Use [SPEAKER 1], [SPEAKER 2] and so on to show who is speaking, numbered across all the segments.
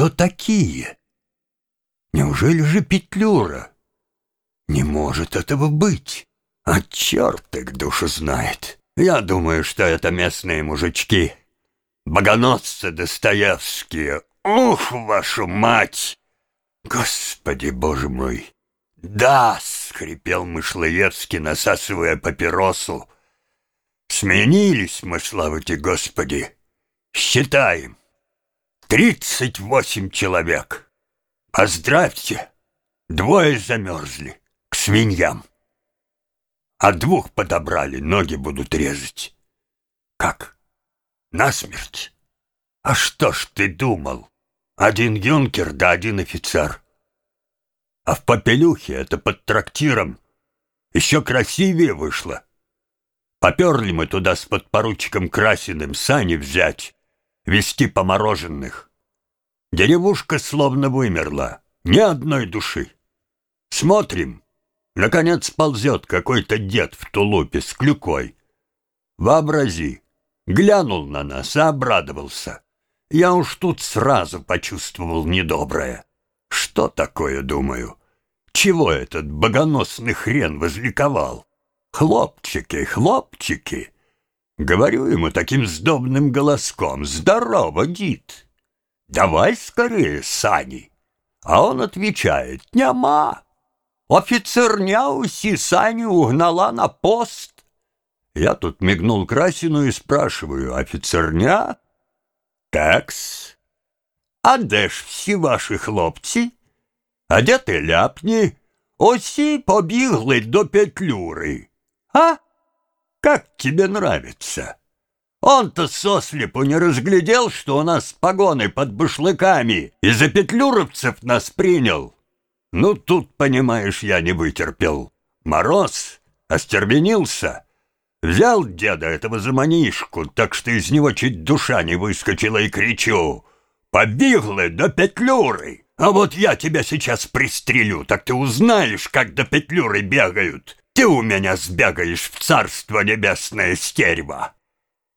[SPEAKER 1] кто такие? Неужели же Петлюра? Не может этого быть. А черт их душу знает. Я думаю, что это местные мужички. Богоносцы Достоевские. Ух, вашу мать! Господи, боже мой! Да, скрипел Мышлоевский, насасывая папиросу. Сменились мы, слава тебе, Господи. Считаем. Тридцать восемь человек. Поздравьте. Двое замерзли. К свиньям. А двух подобрали, ноги будут резать. Как? Насмерть? А что ж ты думал? Один юнкер да один офицер. А в попелюхе это под трактиром еще красивее вышло. Поперли мы туда с подпоручиком Красиным сани взять, вести помороженных. Деревушка словно вымерла, ни одной души. Смотрим, наконец ползет какой-то дед в тулупе с клюкой. Вообрази, глянул на нас и обрадовался. Я уж тут сразу почувствовал недоброе. Что такое, думаю? Чего этот богоносный хрен возликовал? Хлопчики, хлопчики! Говорю ему таким сдобным голоском. Здорово, гид! Давай скорее, сани. А он отвечает. Няма. Офицерня уси сани угнала на пост. Я тут мигнул Красину и спрашиваю. Офицерня? Такс. А де ж всі ваші хлопці? А де ти ляпні? Осі побігли до Петлюри. А? Как тебе нравится? Он-то сослепу не разглядел, что у нас погоны под башлыками, и за петлюровцев нас принял. Ну, тут, понимаешь, я не вытерпел. Мороз остервенился, взял деда этого за манишку, так что из него чуть душа не выскочила, и кричу «Побеглы до петлюры!» А вот я тебя сейчас пристрелю, так ты узнаешь, как до петлюры бегают. Ты у меня сбегаешь в царство небесное стерва.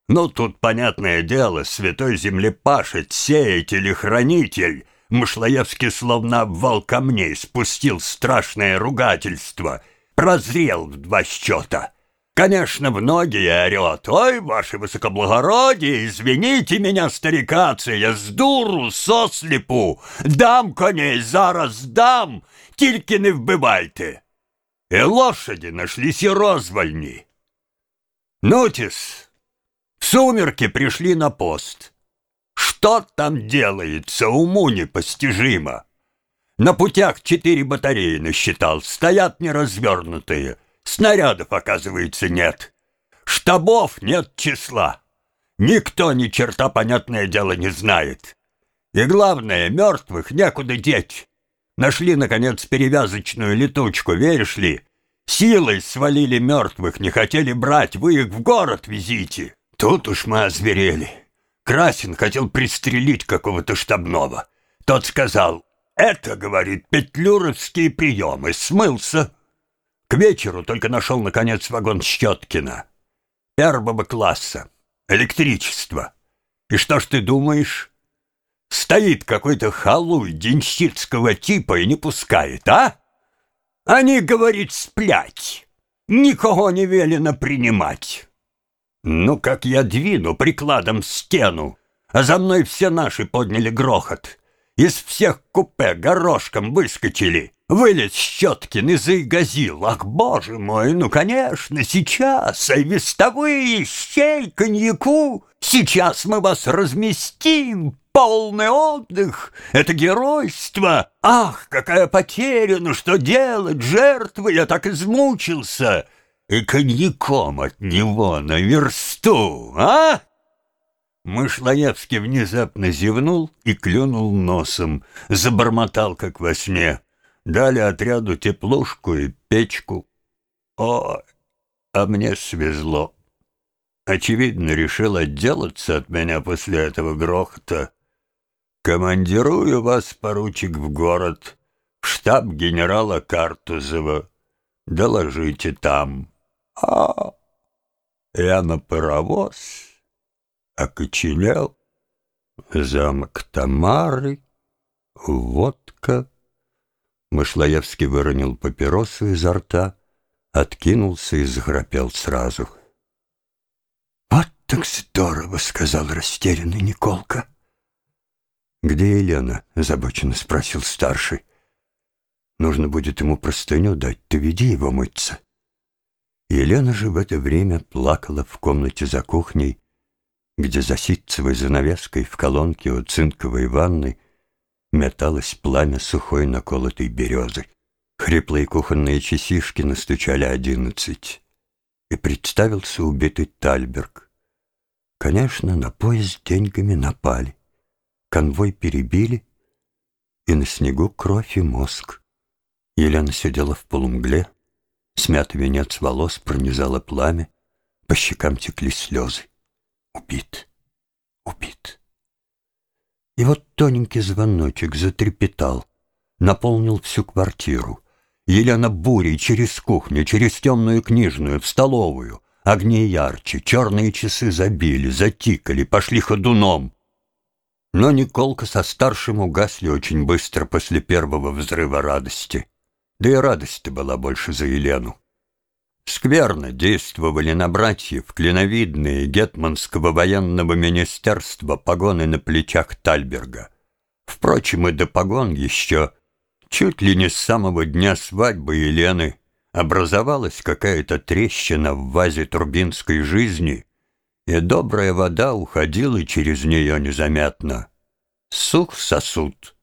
[SPEAKER 1] Ну, тут, понятное дело, святой землепашец, сеятель и хранитель. Мышлоевский словно обвал камней спустил страшное ругательство. Прозрел в два счета. Конечно, в ноги и орет. «Ой, ваше высокоблагородие, извините меня, старикацы, я с дуру, сослепу, дам коней, зараз дам, тільки не вбивайте!» И лошади нашлись и розвальни. Нутис, сумерки пришли на пост. Что там делается, уму непостижимо. На путях четыре батареи насчитал, стоят неразвернутые. Снарядов, оказывается, нет. Штабов нет числа. Никто ни черта, понятное дело, не знает. И главное, мертвых некуда деть. Нашли, наконец, перевязочную летучку, веришь ли? Силой свалили мертвых, не хотели брать, вы их в город везите. Тут уж мы озверели. Красин хотел пристрелить какого-то штабного. Тот сказал, это, говорит, петлюровские приемы, смылся. К вечеру только нашел, наконец, вагон Щеткина. Первого класса. Электричество. И что ж ты думаешь? Стоит какой-то халуй денщицкого типа и не пускает, а? Они, говорит, сплять. Никого не велено принимать. Ну, как я двину прикладом стену, а за мной все наши подняли грохот. Из всех купе горошком выскочили. Вылез Щеткин и заигазил. Ах, боже мой, ну, конечно, сейчас, а вестовые, щей, коньяку. Сейчас мы вас разместим, полный отдых. Это геройство. Ах, какая потеря, ну что делать, жертвы, я так измучился. И коньяком от него на версту, а? Мышлоевский внезапно зевнул и клюнул носом, забормотал, как во сне. Дали отряду теплушку и печку. О, а мне свезло. Очевидно, решил отделаться от меня после этого грохота. Командирую вас, поручик, в город, в штаб генерала Картузова. Доложите там. А, я на паровоз окоченел. Замок Тамары водка. Мышлоевский выронил папиросу изо рта, откинулся и захрапел сразу.
[SPEAKER 2] «Вот так здорово!» — сказал растерянный Николка.
[SPEAKER 1] «Где Елена?» — озабоченно спросил старший. «Нужно будет ему простыню дать, ты веди его мыться». Елена же в это время плакала в комнате за кухней, где за ситцевой занавеской в колонке у цинковой ванны металось пламя сухой наколотой березы. Хриплые кухонные часишки настучали одиннадцать, и представился убитый Тальберг. Конечно, на поезд деньгами напали, конвой перебили, и на снегу кровь и мозг. Елена сидела в полумгле, смятый венец волос пронизало пламя, по щекам текли слезы. Убит, убит. И вот тоненький звоночек затрепетал, наполнил всю квартиру. Елена бурей через кухню, через темную книжную, в столовую. Огни ярче, черные часы забили, затикали, пошли ходуном. Но Николка со старшим угасли очень быстро после первого взрыва радости. Да и радость-то была больше за Елену. Скверно действовали на братьев клиновидные гетманского военного министерства погоны на плечах Тальберга. Впрочем, и до погон еще, чуть ли не с самого дня свадьбы Елены, образовалась какая-то трещина в вазе турбинской жизни, и добрая вода уходила через нее незаметно. Сух сосуд.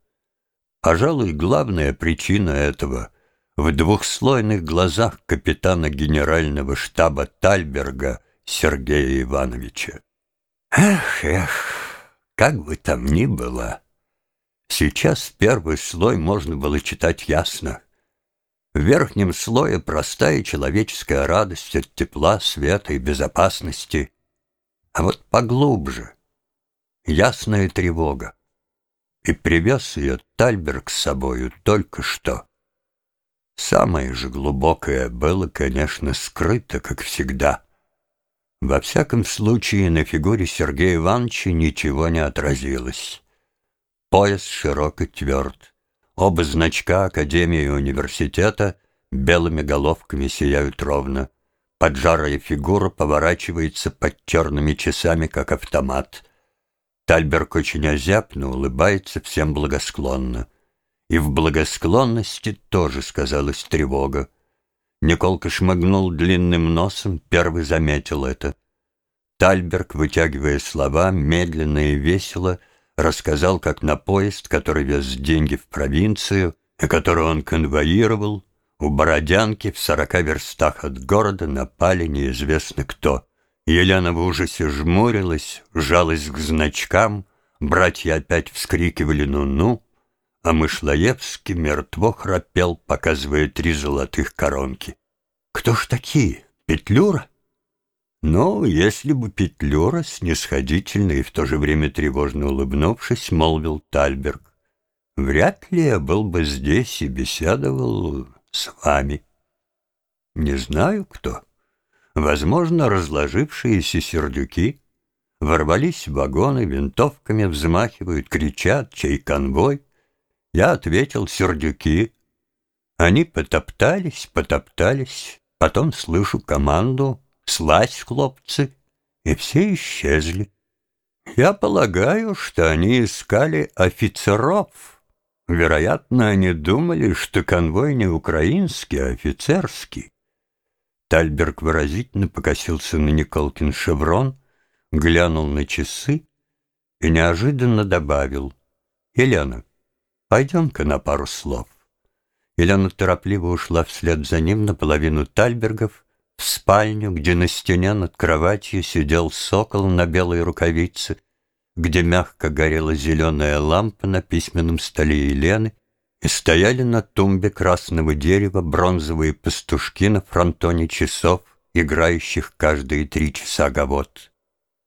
[SPEAKER 1] Пожалуй, главная причина этого — в двухслойных глазах капитана генерального штаба Тальберга Сергея Ивановича. Эх, эх, как бы там ни было, сейчас первый слой можно было читать ясно. В верхнем слое простая человеческая радость от тепла, света и безопасности, а вот поглубже — ясная тревога. И привез ее Тальберг с собою только что. Самое же глубокое было, конечно, скрыто, как всегда. Во всяком случае, на фигуре Сергея Ивановича ничего не отразилось. Пояс широк и тверд. Оба значка Академии и университета белыми головками сияют ровно. Поджарая фигура поворачивается под черными часами, как автомат. Тальберг очень озябно улыбается всем благосклонно. И в благосклонности тоже сказалась тревога. Николка шмыгнул длинным носом, первый заметил это. Тальберг, вытягивая слова, медленно и весело, рассказал, как на поезд, который вез деньги в провинцию, и который он конвоировал, у Бородянки в сорока верстах от города напали неизвестно кто. Елена в ужасе жмурилась, жалась к значкам, братья опять вскрикивали «ну-ну», а Мышлоевский мертво храпел, показывая три золотых коронки. «Кто ж такие? Петлюра?» Но если бы Петлюра, снисходительно и в то же время тревожно улыбнувшись, молвил Тальберг, «Вряд ли я был бы здесь и беседовал с вами. Не знаю кто. Возможно, разложившиеся сердюки ворвались в вагоны, винтовками взмахивают, кричат, чей конвой». Я ответил сердюки. Они потоптались, потоптались. Потом слышу команду «Слазь, хлопцы!» И все исчезли. Я полагаю, что они искали офицеров. Вероятно, они думали, что конвой не украинский, а офицерский. Тальберг выразительно покосился на Николкин шеврон, глянул на часы и неожиданно добавил. «Елена, Пойдем-ка на пару слов. Елена торопливо ушла вслед за ним наполовину Тальбергов в спальню, где на стене над кроватью сидел сокол на белой рукавице, где мягко горела зеленая лампа на письменном столе Елены, и стояли на тумбе красного дерева бронзовые пастушки на фронтоне часов, играющих каждые три часа гавот.